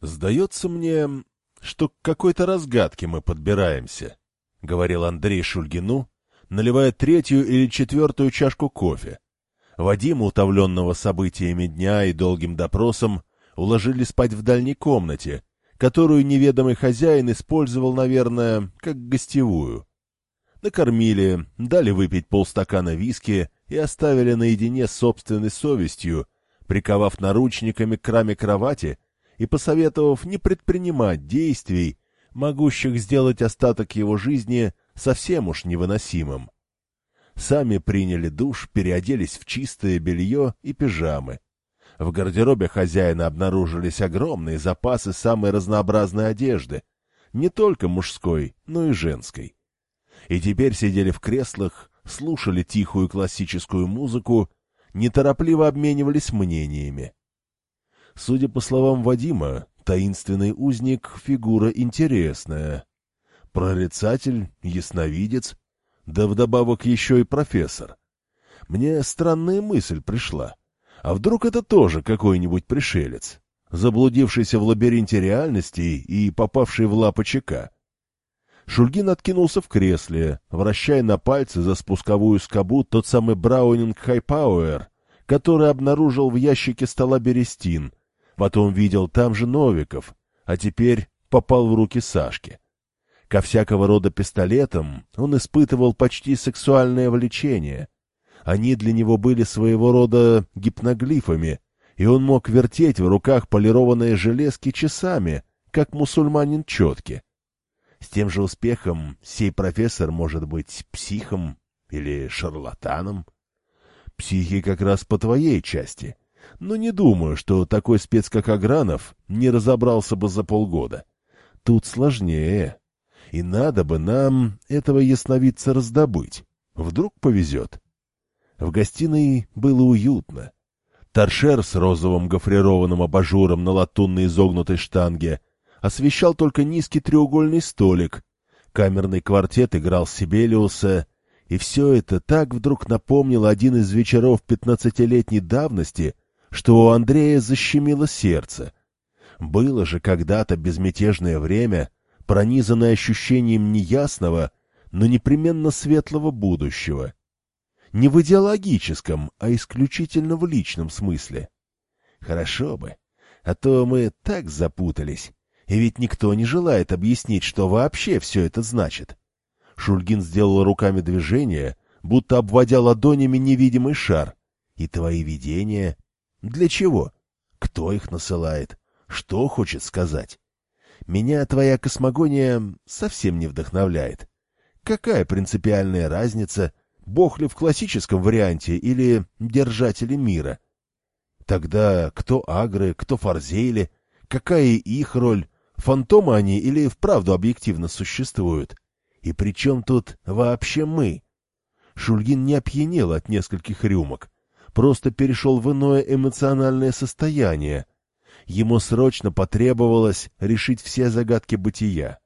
Сдается мне, что к какой-то разгадке мы подбираемся, — говорил Андрей Шульгину, наливая третью или четвертую чашку кофе. Вадима, утомленного событиями дня и долгим допросом, уложили спать в дальней комнате, которую неведомый хозяин использовал, наверное, как гостевую. Накормили, дали выпить полстакана виски и оставили наедине с собственной совестью, приковав наручниками к раме кровати и посоветовав не предпринимать действий, могущих сделать остаток его жизни совсем уж невыносимым. Сами приняли душ, переоделись в чистое белье и пижамы. В гардеробе хозяина обнаружились огромные запасы самой разнообразной одежды, не только мужской, но и женской. И теперь сидели в креслах, слушали тихую классическую музыку, неторопливо обменивались мнениями. Судя по словам Вадима, таинственный узник — фигура интересная. Прорицатель, ясновидец, да вдобавок еще и профессор. Мне странная мысль пришла. А вдруг это тоже какой-нибудь пришелец, заблудившийся в лабиринте реальности и попавший в лапы ЧК? Шульгин откинулся в кресле, вращая на пальце за спусковую скобу тот самый Браунинг Хайпауэр, который обнаружил в ящике стола Берестин, потом видел там же Новиков, а теперь попал в руки Сашки. Ко всякого рода пистолетам он испытывал почти сексуальное влечение. Они для него были своего рода гипноглифами, и он мог вертеть в руках полированные железки часами, как мусульманин четки. С тем же успехом сей профессор может быть психом или шарлатаном. Психи как раз по твоей части. Но не думаю, что такой спец, как Агранов, не разобрался бы за полгода. Тут сложнее. И надо бы нам этого ясновидца раздобыть. Вдруг повезет. В гостиной было уютно. Торшер с розовым гофрированным абажуром на латунной изогнутой штанге освещал только низкий треугольный столик. Камерный квартет играл Сибелиуса, и все это так вдруг напомнило один из вечеров пятнадцатилетней давности, что у Андрея защемило сердце. Было же когда-то безмятежное время, пронизанное ощущением неясного, но непременно светлого будущего. Не в идеологическом, а исключительно в личном смысле. Хорошо бы, а то мы так запутались. И ведь никто не желает объяснить, что вообще все это значит. Шульгин сделал руками движение, будто обводя ладонями невидимый шар. И твои видения... Для чего? Кто их насылает? Что хочет сказать? Меня твоя космогония совсем не вдохновляет. Какая принципиальная разница, бог ли в классическом варианте или держатели мира? Тогда кто агры, кто форзейли, какая их роль, Фантомы они или вправду объективно существуют? И при чем тут вообще мы? Шульгин не опьянел от нескольких рюмок, просто перешел в иное эмоциональное состояние. Ему срочно потребовалось решить все загадки бытия.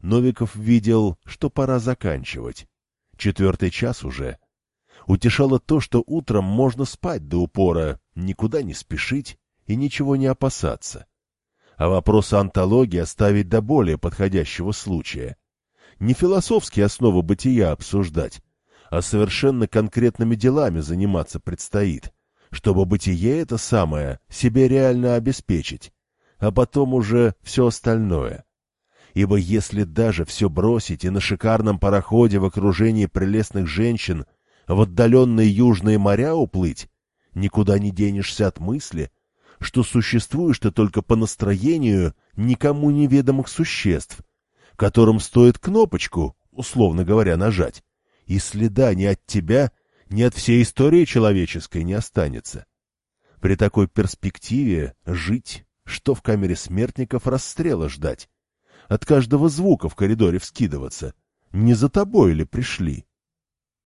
Новиков видел, что пора заканчивать. Четвертый час уже. Утешало то, что утром можно спать до упора, никуда не спешить и ничего не опасаться а вопросы антологии оставить до более подходящего случая. Не философские основы бытия обсуждать, а совершенно конкретными делами заниматься предстоит, чтобы бытие это самое себе реально обеспечить, а потом уже все остальное. Ибо если даже все бросить и на шикарном пароходе в окружении прелестных женщин в отдаленные южные моря уплыть, никуда не денешься от мысли, что существуешь ты только по настроению никому неведомых существ, которым стоит кнопочку, условно говоря, нажать, и следа ни от тебя, ни от всей истории человеческой не останется. При такой перспективе жить, что в камере смертников расстрела ждать, от каждого звука в коридоре вскидываться, не за тобой ли пришли?